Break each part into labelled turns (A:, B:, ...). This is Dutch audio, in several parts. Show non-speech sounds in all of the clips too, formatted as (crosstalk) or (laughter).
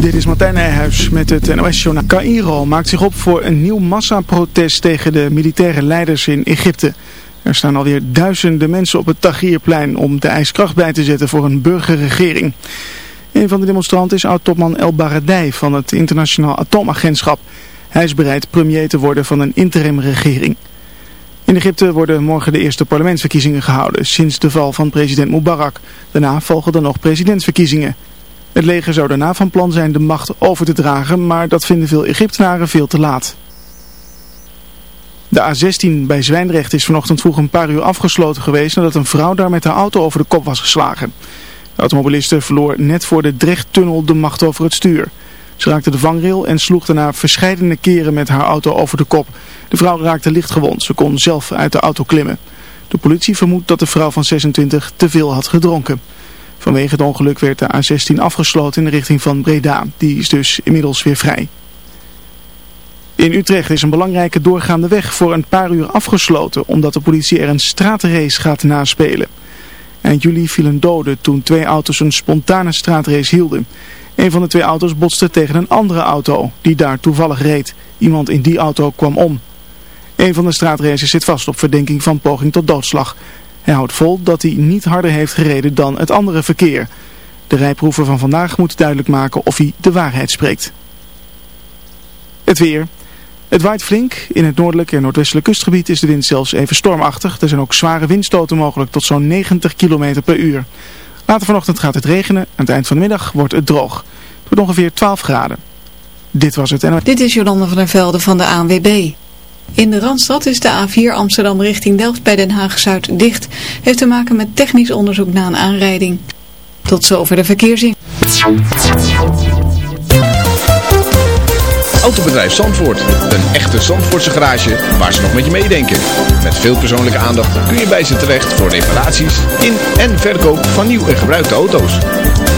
A: Dit is Martijn Nijhuis met het NOS-journaal. Cairo maakt zich op voor een nieuw massaprotest tegen de militaire leiders in Egypte. Er staan alweer duizenden mensen op het Tahrirplein om de ijskracht bij te zetten voor een burgerregering. Een van de demonstranten is oud-topman El Baradei van het Internationaal Atoomagentschap. Hij is bereid premier te worden van een interimregering. In Egypte worden morgen de eerste parlementsverkiezingen gehouden sinds de val van president Mubarak. Daarna volgen er nog presidentsverkiezingen. Het leger zou daarna van plan zijn de macht over te dragen, maar dat vinden veel Egyptenaren veel te laat. De A16 bij Zwijndrecht is vanochtend vroeg een paar uur afgesloten geweest nadat een vrouw daar met haar auto over de kop was geslagen. De automobiliste verloor net voor de Drechttunnel de macht over het stuur. Ze raakte de vangrail en sloeg daarna verscheidene keren met haar auto over de kop. De vrouw raakte lichtgewond. Ze kon zelf uit de auto klimmen. De politie vermoedt dat de vrouw van 26 te veel had gedronken. Vanwege het ongeluk werd de A16 afgesloten in de richting van Breda. Die is dus inmiddels weer vrij. In Utrecht is een belangrijke doorgaande weg voor een paar uur afgesloten omdat de politie er een straatrace gaat naspelen. Eind juli viel een dode toen twee auto's een spontane straatrace hielden. Een van de twee auto's botste tegen een andere auto die daar toevallig reed. Iemand in die auto kwam om. Een van de straatracers zit vast op verdenking van poging tot doodslag. Hij houdt vol dat hij niet harder heeft gereden dan het andere verkeer. De rijproeven van vandaag moeten duidelijk maken of hij de waarheid spreekt. Het weer. Het waait flink. In het noordelijke en noordwestelijke kustgebied is de wind zelfs even stormachtig. Er zijn ook zware windstoten mogelijk tot zo'n 90 km per uur. Later vanochtend gaat het regenen. Aan het eind van de middag wordt het droog. Het wordt ongeveer 12 graden. Dit was het.
B: Dit is Jolanda van der Velde van de ANWB. In de Randstad is de A4 Amsterdam richting Delft bij Den Haag-Zuid dicht. Heeft te maken met technisch onderzoek na een aanrijding. Tot zover de verkeersin.
C: Autobedrijf Zandvoort. Een echte Zandvoortse garage waar ze nog met je meedenken. Met veel persoonlijke aandacht kun je bij ze terecht voor reparaties in en verkoop van nieuw en gebruikte auto's.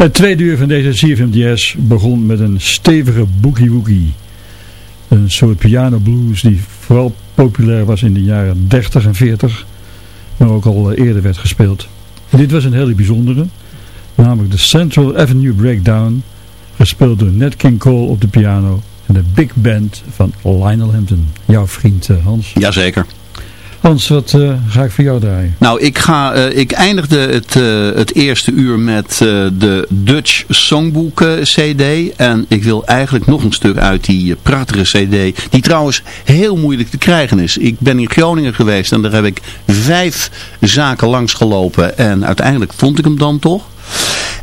D: Het tweede uur van deze CFM Jazz begon met een stevige boogie woogie. Een soort piano blues die vooral populair was in de jaren 30 en 40, maar ook al eerder werd gespeeld. Dit was een hele bijzondere, namelijk de Central Avenue Breakdown, gespeeld door Nat King Cole op de piano en de big band van Lionel Hampton, jouw vriend eh, Hans.
E: Jazeker.
D: Hans, wat uh, ga ik voor jou draaien?
E: Nou, ik, ga, uh, ik eindigde het, uh, het eerste uur met de Dutch Songbook CD. En ik wil eigenlijk nog een stuk uit die prachtige CD. Die trouwens heel moeilijk te krijgen is. Ik ben in Groningen geweest en daar heb ik vijf zaken langs gelopen. En uiteindelijk vond ik hem dan toch.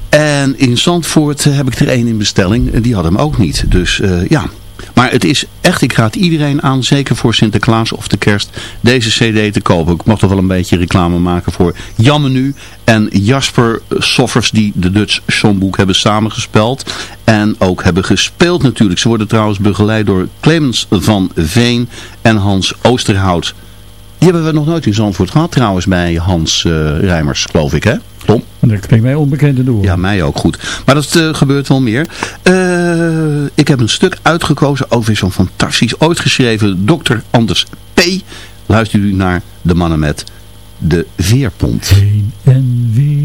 E: En in Zandvoort heb ik er één in bestelling. En die had hem ook niet. Dus ja... Maar het is echt, ik raad iedereen aan, zeker voor Sinterklaas of de kerst, deze cd te kopen. Ik mag toch wel een beetje reclame maken voor Jan Menu en Jasper Soffers die de Dutch Songboek hebben samengespeld. En ook hebben gespeeld natuurlijk. Ze worden trouwens begeleid door Clemens van Veen en Hans Oosterhout. Die hebben we nog nooit in Zandvoort gehad trouwens bij Hans uh, Rijmers, geloof ik hè?
D: Dat klinkt mij onbekend.
E: Ja, mij ook goed. Maar dat uh, gebeurt wel meer. Uh, ik heb een stuk uitgekozen, ook weer zo'n fantastisch, ooit geschreven, Dr. Anders P. Luistert u naar de mannen met de veerpont.
D: Heen en weer.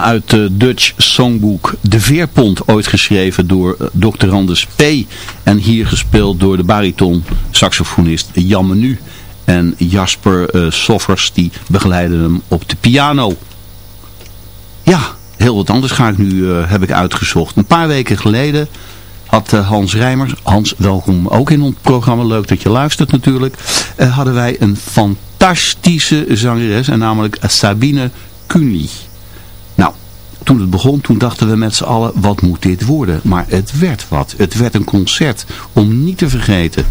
E: Uit de Dutch Songbook De Veerpont, ooit geschreven door eh. Anders P. En hier gespeeld door de bariton saxofonist Jan Menu. En Jasper uh, Soffers, die begeleiden hem op de piano. Ja, heel wat anders ga ik nu, uh, heb ik uitgezocht. Een paar weken geleden had Hans Rijmers, Hans welkom ook in ons programma, leuk dat je luistert natuurlijk, hadden wij een fantastische zangeres, en namelijk Sabine Kunli toen het begon, toen dachten we met z'n allen, wat moet dit worden? Maar het werd wat. Het werd een concert om niet te vergeten.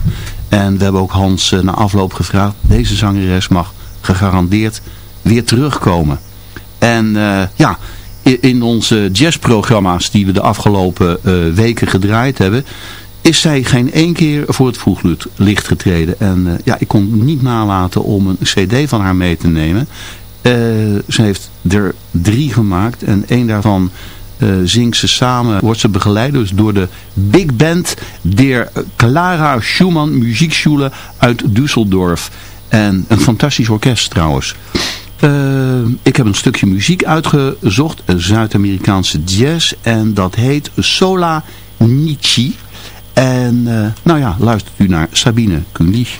E: En we hebben ook Hans uh, na afloop gevraagd, deze zangeres mag gegarandeerd weer terugkomen. En uh, ja, in onze jazzprogramma's die we de afgelopen uh, weken gedraaid hebben, is zij geen één keer voor het voeglicht getreden. En ja, ik kon niet nalaten om een cd van haar mee te nemen. Uh, ze heeft er drie gemaakt en één daarvan uh, zingt ze samen, wordt ze begeleid dus door de big band der Clara Schumann Muziekschule uit Düsseldorf. En een fantastisch orkest trouwens. Uh, ik heb een stukje muziek uitgezocht, Zuid-Amerikaanse jazz en dat heet Sola Nichi. En nou ja, luistert u naar Sabine Kunlich.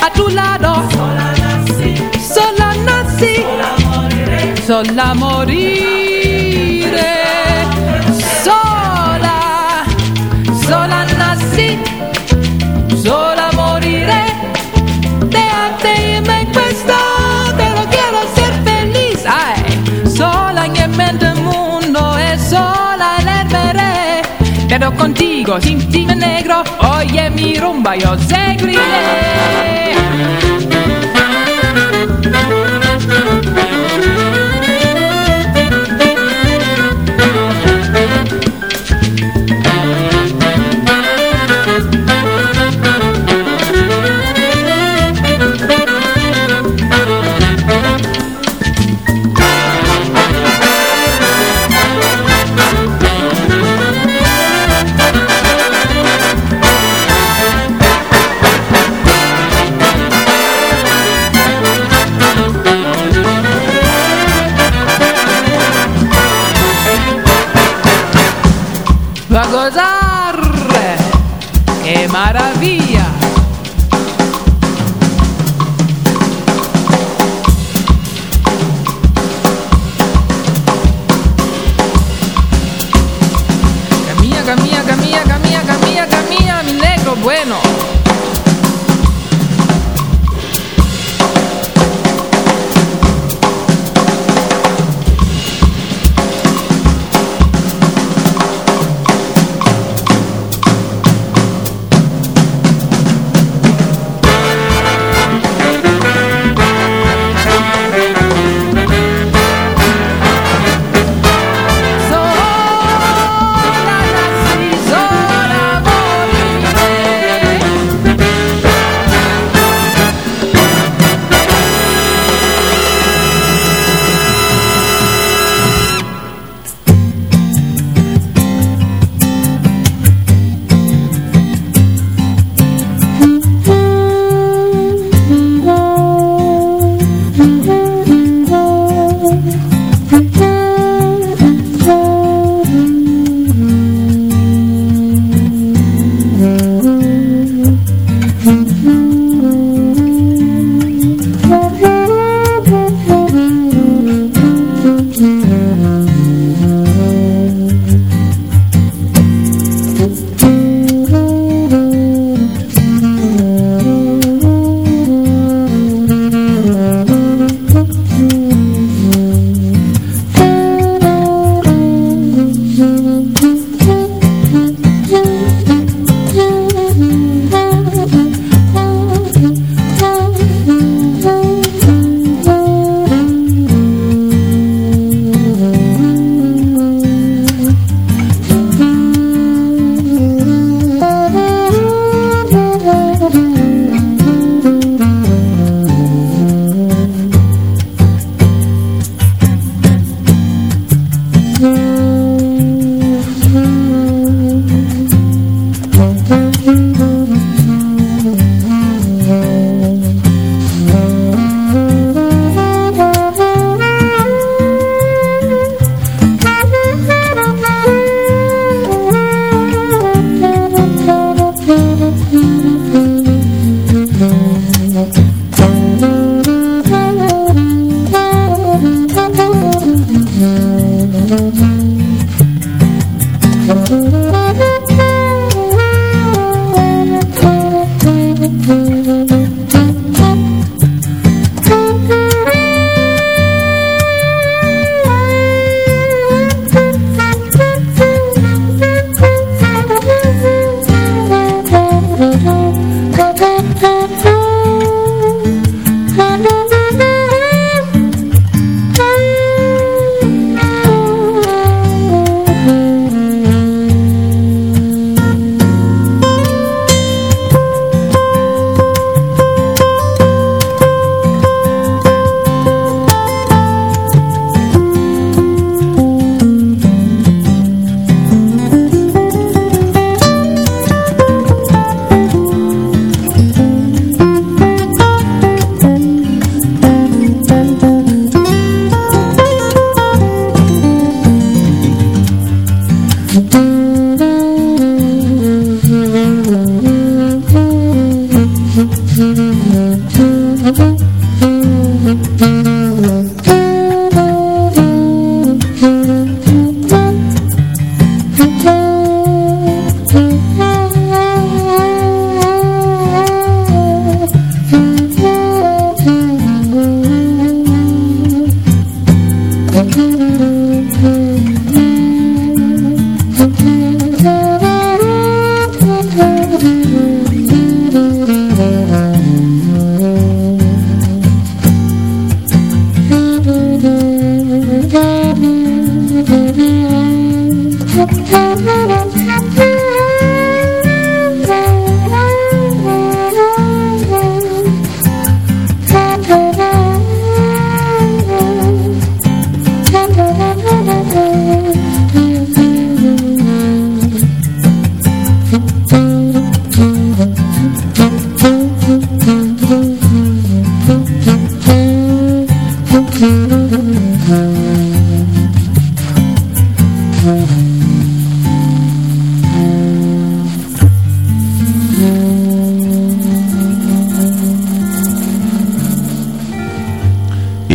F: a tu lado
G: Sola nací.
F: Sola nací
G: Sola moriré
F: Sola moriré amigo, dime negro, oye mi rumba, yo seguiré.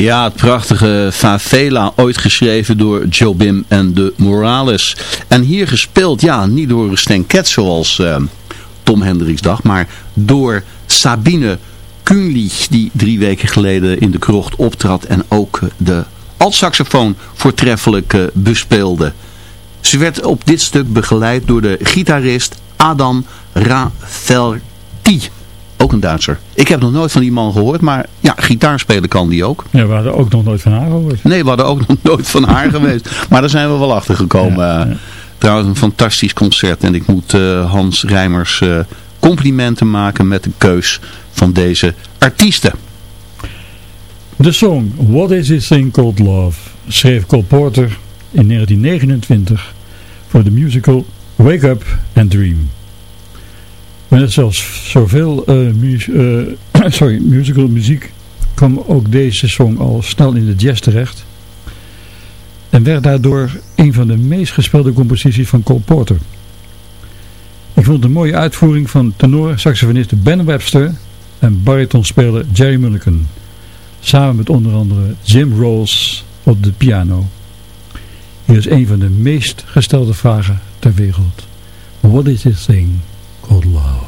E: Ja, het prachtige Favela, ooit geschreven door Jobim en de Morales. En hier gespeeld, ja, niet door Stan Ket zoals uh, Tom Hendricks dacht, maar door Sabine Kuhnlich, die drie weken geleden in de krocht optrad en ook de altsaxofoon voortreffelijk uh, bespeelde. Ze werd op dit stuk begeleid door de gitarist Adam Rafelti. Ook een Duitser. Ik heb nog nooit van die man gehoord, maar ja, gitaar spelen kan die ook.
D: Ja, we hadden ook nog nooit van haar gehoord.
E: Nee, we hadden ook (laughs) nog nooit van haar geweest. Maar daar zijn we wel achter gekomen. Ja, ja. Trouwens, een fantastisch concert. En ik moet uh, Hans Rijmers uh, complimenten maken met de keus van deze artiesten.
D: De song What Is This Thing Called Love schreef Cole Porter in 1929 voor de musical Wake Up and Dream. Net zoals zoveel mu uh, (clears throat) sorry, musical muziek kwam ook deze song al snel in de jazz terecht. En werd daardoor een van de meest gespeelde composities van Cole Porter. Ik vond een mooie uitvoering van tenor-saxofonist Ben Webster en baritonspeler Jerry Mulligan. Samen met onder andere Jim Rolls op de piano. Hier is een van de meest gestelde vragen ter wereld. What is this thing called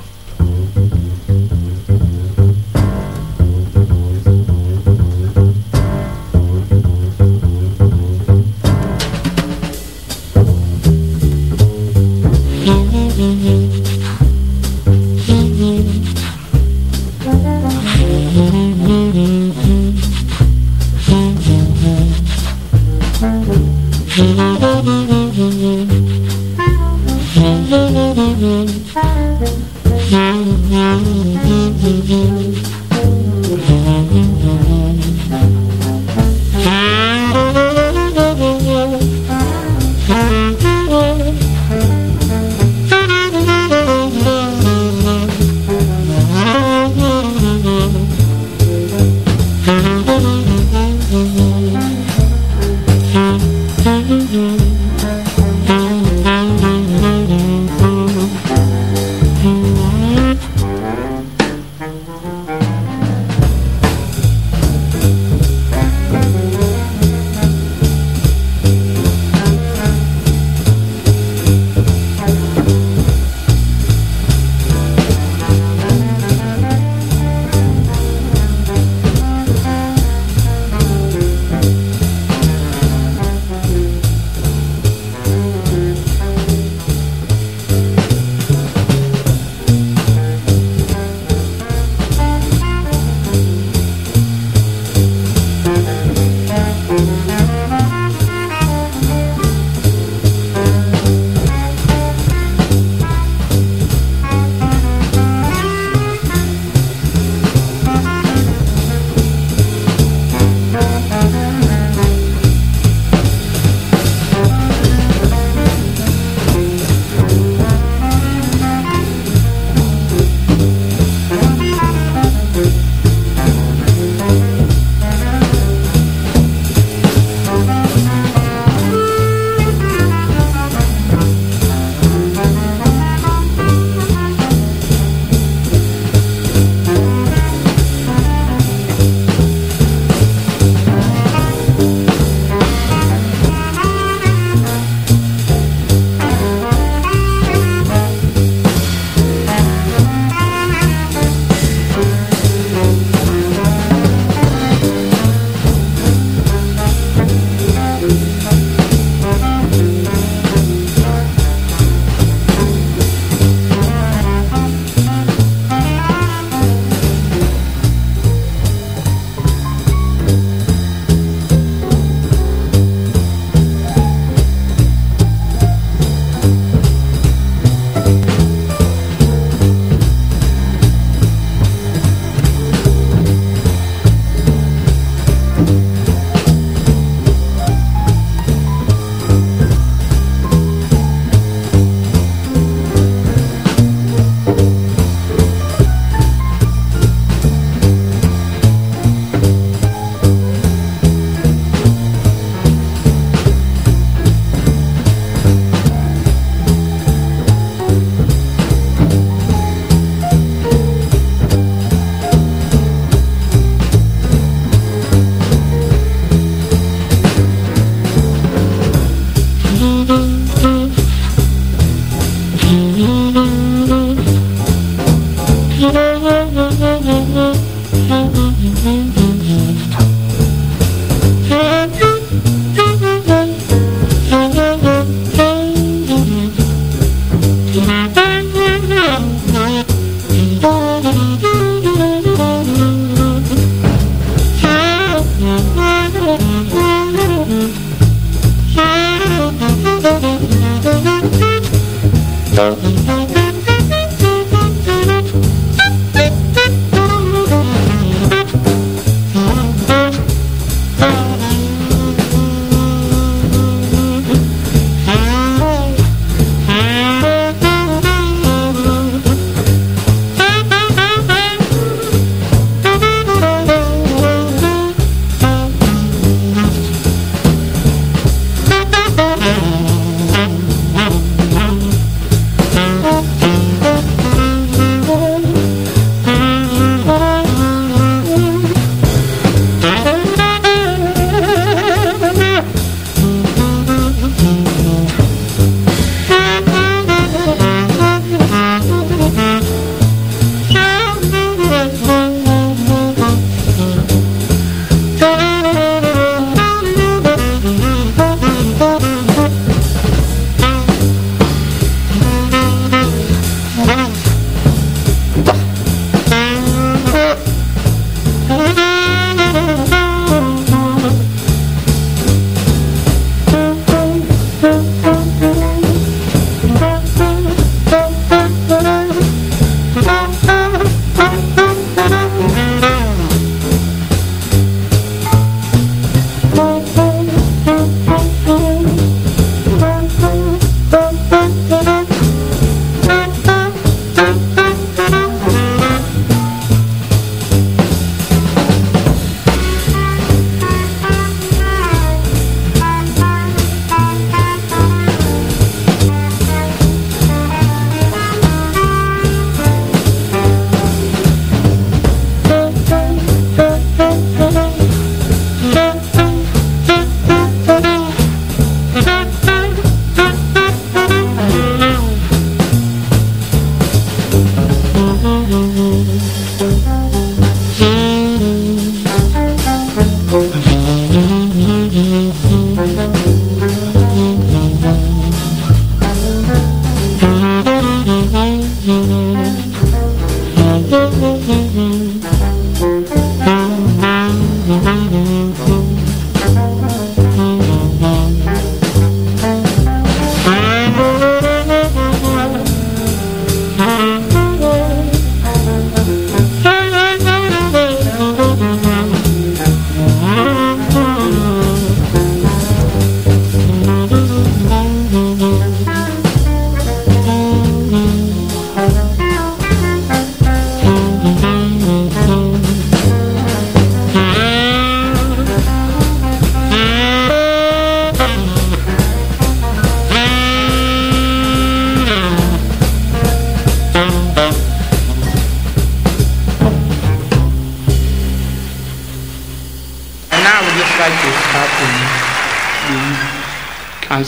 H: Música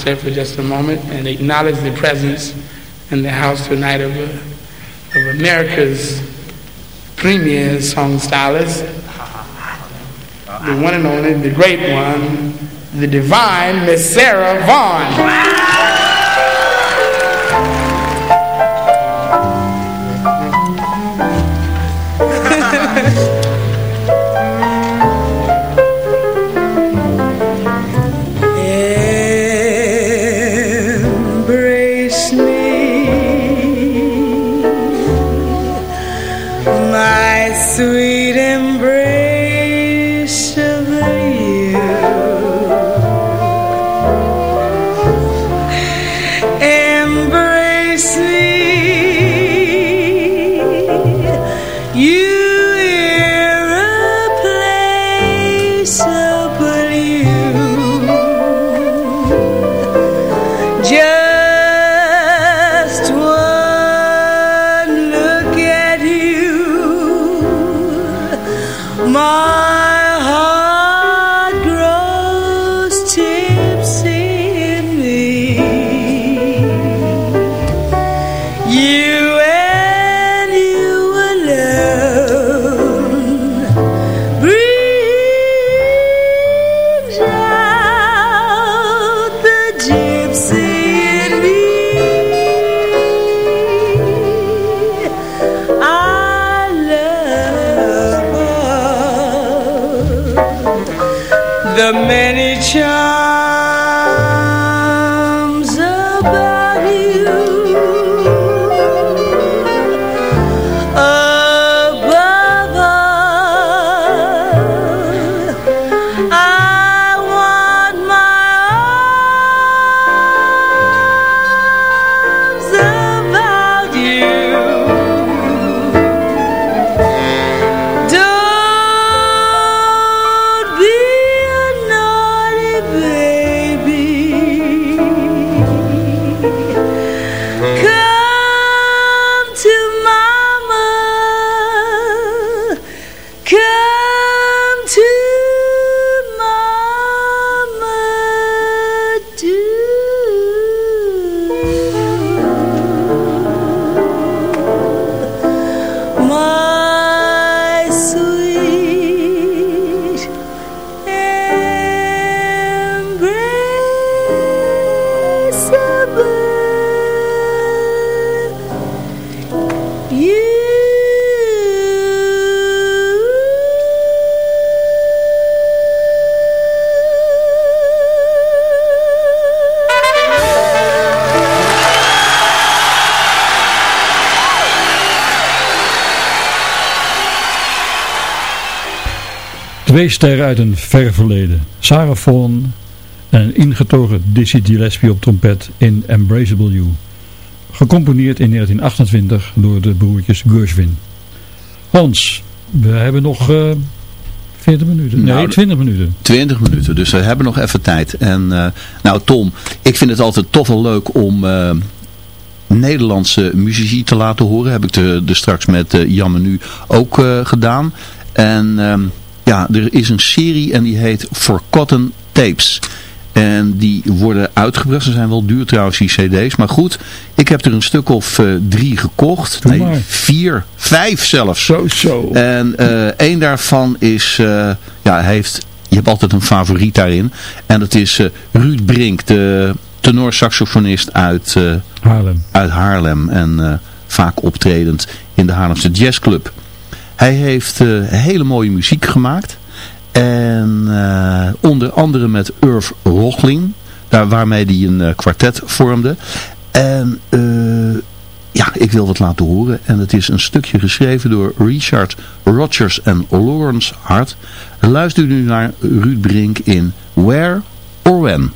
H: for just a moment and acknowledge the presence in the house tonight of, uh, of America's premier song stylist, the one and only, the great one, the divine Miss Sarah Vaughan.
D: Twee sterren uit een ver verleden. Sarah Vaughan en een ingetogen Dizzy Gillespie op trompet in Embraceable You. Gecomponeerd in 1928 door de broertjes Gershwin. Hans, we hebben nog eh 40 minuten. Nee,
E: Nou,
D: 20 minuten.
E: 20 minuten, dus we hebben nog even tijd. En eh, nou Tom, ik vind het altijd toch wel leuk om eh, Nederlandse muzici te laten horen. Heb ik er straks met eh, Jan Menu ook gedaan. En ehm, ja, er is een serie en die heet Forgotten Tapes. En die worden uitgebracht. Ze zijn wel duur trouwens, die cd's. Maar goed, ik heb er een stuk of eh, drie gekocht.
D: Doe
E: nee,
D: maar.
E: vier, vijf zelfs.
D: Zo, zo.
E: En eh één daarvan is, eh, ja, hij heeft, je hebt altijd een favoriet daarin. En dat is Ruud Brink, de tenorsaxofonist uit,
D: Haarlem.
E: uit Haarlem. En vaak optredend in de Haarlemse Jazzclub. Hij heeft eh, hele mooie muziek gemaakt. En eh, onder andere met Irv Rochling. Daar, waarmee hij een eh, kwartet vormde. En ja, ik wil wat laten horen. En het is een stukje geschreven door Richard Rogers en Lawrence Hart. Luister nu naar Ruud Brink in Where or When.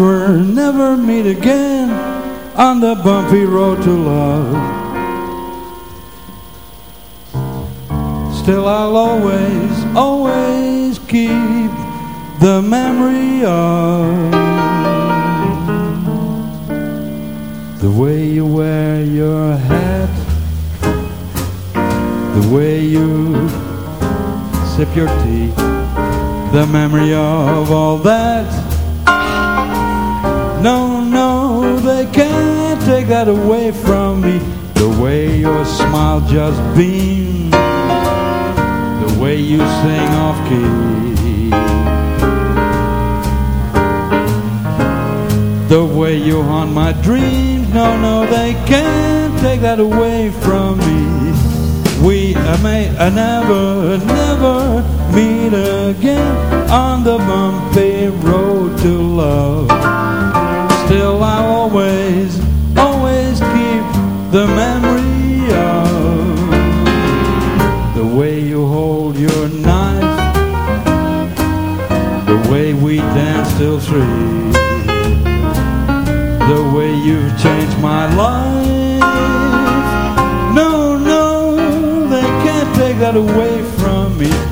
I: Never, never meet again on the bumpy road to love. Still I'll always, always keep the memory of the way you wear your hat, the way you sip your tea, the memory of all that. No, no, they can't take that away from me. The way your smile just beams, the way you sing off key. The way you haunt my dreams, no, no, they can't take that away from me. We may never, never meet again on the bumpy road to love. Still I'll always, always keep the memory of the way you hold your knife, the way we dance till three, the way you've changed my life. No, no, they can't take that away from me.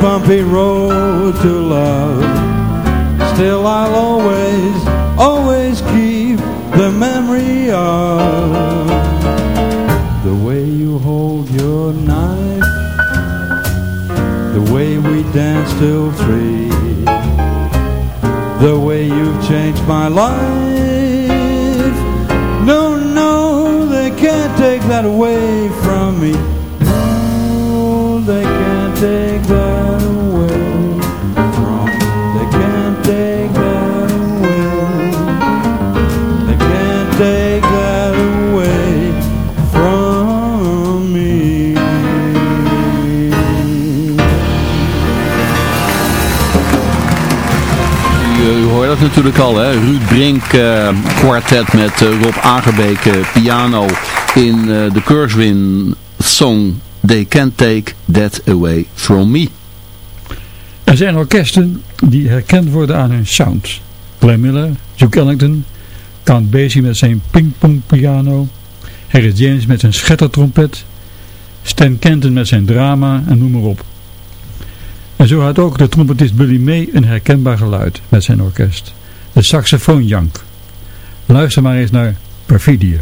I: Bumpy road to love. Still I'll always, always keep the memory of the way you hold your knife, the way we danced till three, the way you've changed my life.
E: Natuurlijk al, hè? Ruud Brink eh, kwartet met eh, Rob Agerbeek eh, piano in eh, de Kurzwin song They Can't Take That Away From Me.
D: Er zijn orkesten die herkend worden aan hun sound. Glenn Miller, Duke Ellington, Count Basie met zijn pingpong piano, Harris James met zijn schettertrompet, Stan Kenton met zijn drama en noem maar op. En zo had ook de trompetist Billy May een herkenbaar geluid met zijn orkest. De saxofoonjank. Luister maar eens naar Perfidia.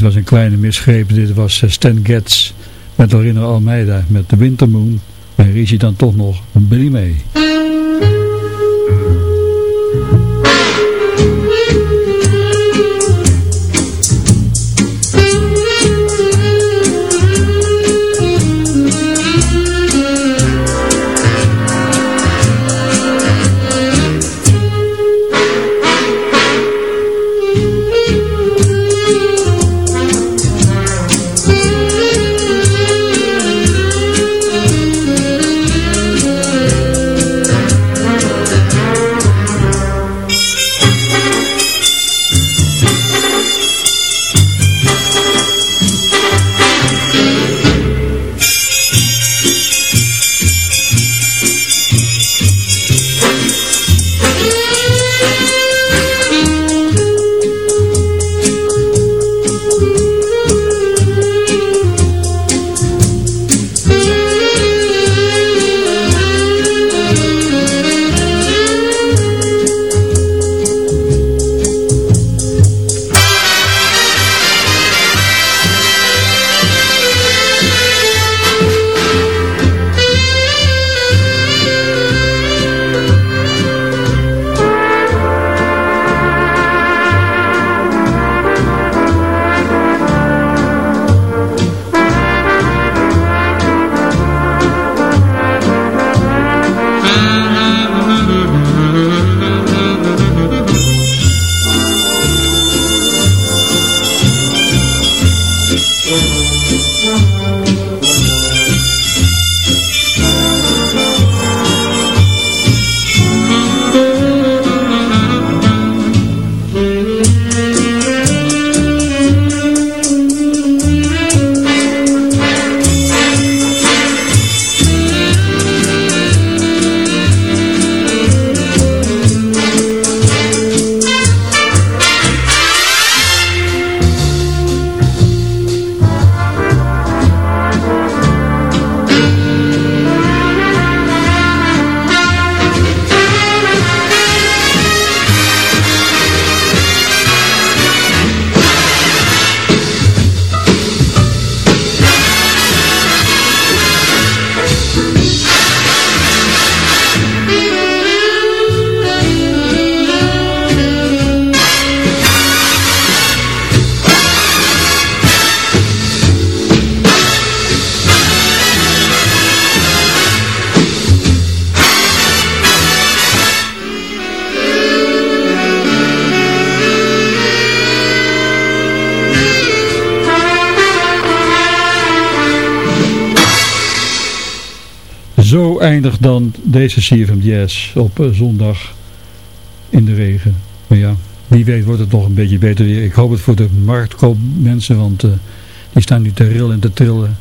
D: Dit was een kleine misgreep. Dit was eh, Stan Getz met Lorena Almeida met The Wintermoon. Bij Richie dan toch nog Billy May. Deze CFM Jazz op eh, zondag in de regen. Maar ja, wie weet wordt het nog een beetje beter weer. Ik hoop het voor de marktkoopmensen, want uh, die staan nu te rillen en te trillen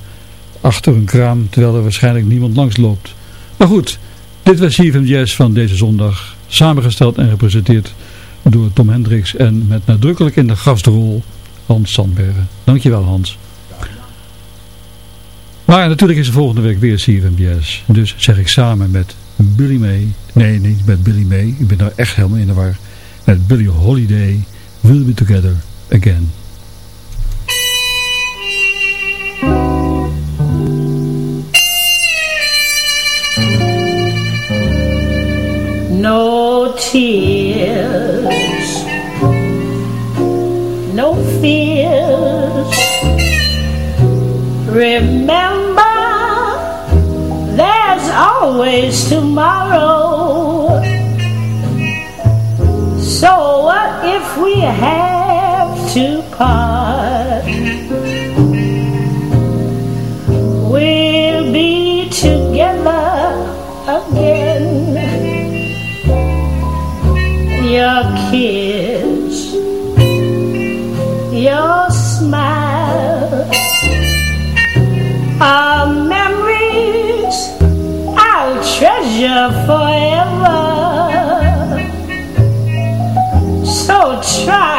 D: achter een kraam, terwijl er waarschijnlijk niemand langs loopt. Maar goed, dit was CFM Jazz van deze zondag, samengesteld en gepresenteerd door Tom Hendricks en met nadrukkelijk in de gastrol Hans Sandbergen. Dankjewel Hans. Maar natuurlijk is er volgende week weer CFMBS. Dus zeg ik samen met Billy May. Nee, niet met Billy May. Ik ben daar echt helemaal in de war. Met Billy Holiday. We'll be together again.
J: No tears, no fears. Remember, there's always tomorrow. So what if we have to part? We'll be together again. Your kiss, forever. So try